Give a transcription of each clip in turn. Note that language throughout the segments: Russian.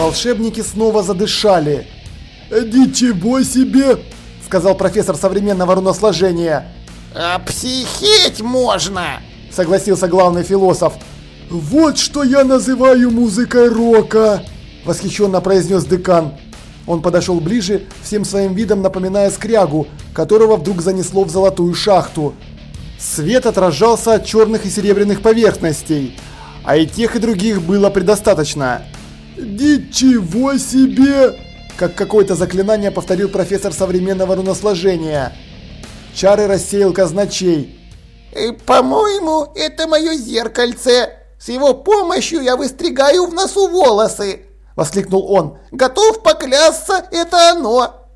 Волшебники снова задышали. «Ничего себе!» – сказал профессор современного руносложения. «А психеть можно!» – согласился главный философ. «Вот что я называю музыкой рока!» – восхищенно произнес декан. Он подошел ближе, всем своим видом напоминая скрягу, которого вдруг занесло в золотую шахту. Свет отражался от черных и серебряных поверхностей, а и тех и других было предостаточно. «Ничего себе!» Как какое-то заклинание повторил профессор современного руносложения. Чары рассеял казначей. «По-моему, это мое зеркальце. С его помощью я выстригаю в носу волосы!» Воскликнул он. «Готов поклясться, это оно!»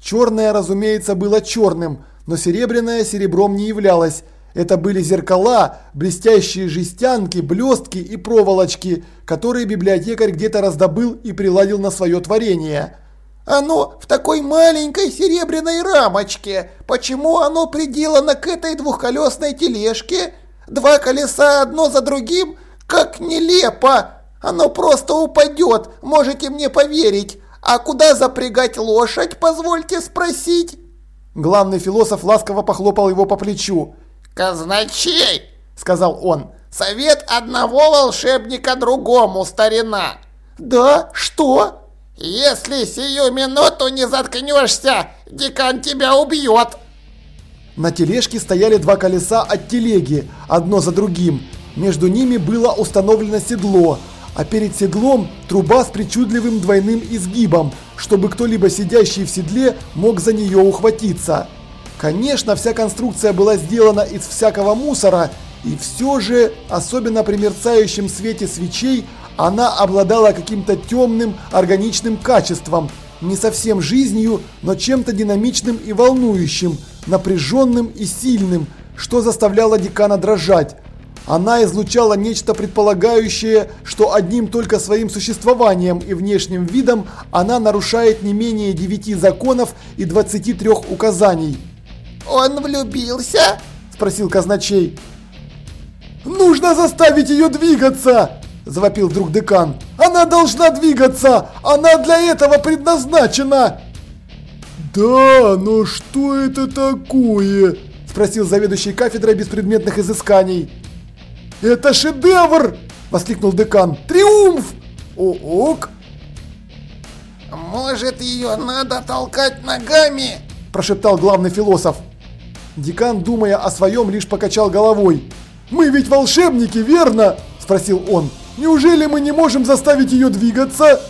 Черное, разумеется, было черным, но серебряное серебром не являлось. Это были зеркала, блестящие жестянки, блестки и проволочки, которые библиотекарь где-то раздобыл и приладил на свое творение. «Оно в такой маленькой серебряной рамочке. Почему оно приделано к этой двухколесной тележке? Два колеса одно за другим? Как нелепо! Оно просто упадет, можете мне поверить. А куда запрягать лошадь, позвольте спросить?» Главный философ ласково похлопал его по плечу. «Казначей!» – сказал он. «Совет одного волшебника другому, старина!» «Да? Что?» «Если сию минуту не заткнешься, декан тебя убьет!» На тележке стояли два колеса от телеги, одно за другим. Между ними было установлено седло, а перед седлом труба с причудливым двойным изгибом, чтобы кто-либо сидящий в седле мог за нее ухватиться. Конечно, вся конструкция была сделана из всякого мусора, и все же, особенно при мерцающем свете свечей, она обладала каким-то темным органичным качеством, не совсем жизнью, но чем-то динамичным и волнующим, напряженным и сильным, что заставляло декана дрожать. Она излучала нечто предполагающее, что одним только своим существованием и внешним видом она нарушает не менее девяти законов и 23 указаний. «Он влюбился?» – спросил казначей. «Нужно заставить ее двигаться!» – завопил вдруг декан. «Она должна двигаться! Она для этого предназначена!» «Да, но что это такое?» – спросил заведующий кафедрой беспредметных изысканий. «Это шедевр!» – воскликнул декан. «Триумф!» «Ок!» «Может, ее надо толкать ногами?» – прошептал главный философ. Декан, думая о своем, лишь покачал головой. «Мы ведь волшебники, верно?» – спросил он. «Неужели мы не можем заставить ее двигаться?»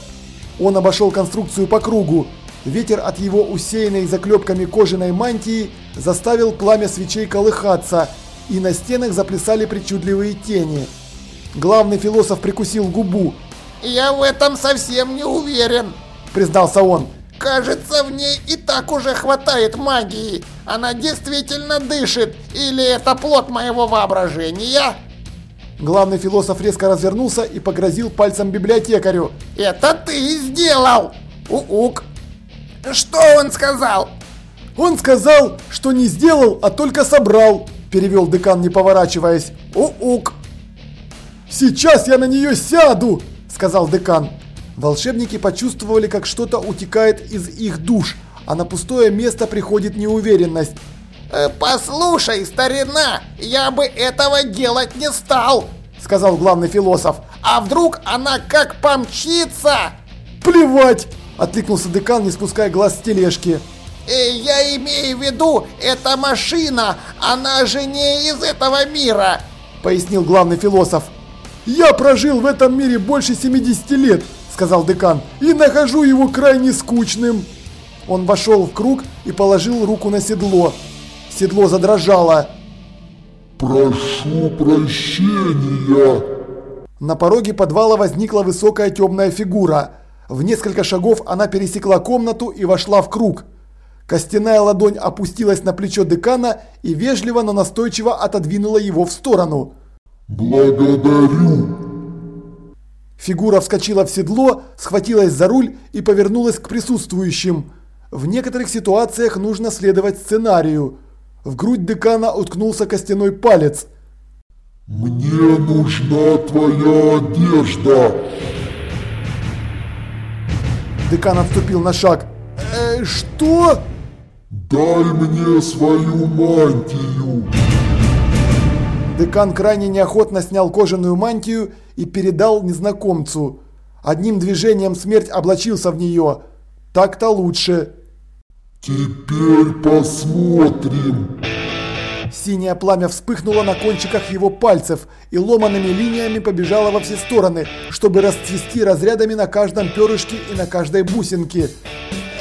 Он обошел конструкцию по кругу. Ветер от его усеянной заклепками кожаной мантии заставил пламя свечей колыхаться, и на стенах заплясали причудливые тени. Главный философ прикусил губу. «Я в этом совсем не уверен», – признался он. Кажется, в ней и так уже хватает магии. Она действительно дышит. Или это плод моего воображения? Главный философ резко развернулся и погрозил пальцем библиотекарю. Это ты сделал! Ук. Что он сказал? Он сказал, что не сделал, а только собрал, перевел декан, не поворачиваясь. Ук. Сейчас я на нее сяду, сказал декан. Волшебники почувствовали, как что-то утекает из их душ, а на пустое место приходит неуверенность. «Э, «Послушай, старина, я бы этого делать не стал», — сказал главный философ. «А вдруг она как помчится?» «Плевать!» — откликнулся декан, не спуская глаз с тележки. Э, «Я имею в виду, эта машина, она же не из этого мира», — пояснил главный философ. «Я прожил в этом мире больше 70 лет сказал декан, и нахожу его крайне скучным. Он вошел в круг и положил руку на седло. Седло задрожало. «Прошу прощения!» На пороге подвала возникла высокая темная фигура. В несколько шагов она пересекла комнату и вошла в круг. Костяная ладонь опустилась на плечо декана и вежливо, но настойчиво отодвинула его в сторону. «Благодарю!» Фигура вскочила в седло, схватилась за руль и повернулась к присутствующим. В некоторых ситуациях нужно следовать сценарию. В грудь декана уткнулся костяной палец. «Мне нужна твоя одежда!» Декан отступил на шаг. «Э, что?» «Дай мне свою мантию!» Декан крайне неохотно снял кожаную мантию и передал незнакомцу. Одним движением смерть облачился в нее. Так-то лучше. «Теперь посмотрим!» Синее пламя вспыхнуло на кончиках его пальцев и ломаными линиями побежало во все стороны, чтобы расцвести разрядами на каждом перышке и на каждой бусинке.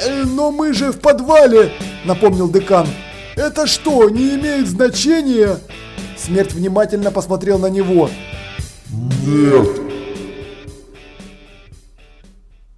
«Э, «Но мы же в подвале!» – напомнил декан. «Это что, не имеет значения?» Смерть внимательно посмотрел на него. «Нет,